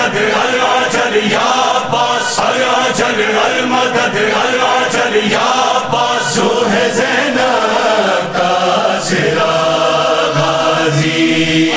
المدد العجل یا عباس العجل المدد العجل یا عباس، جو ہے زینب کا سرا غازی۔